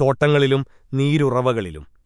തോട്ടങ്ങളിലും നീരുറവകളിലും.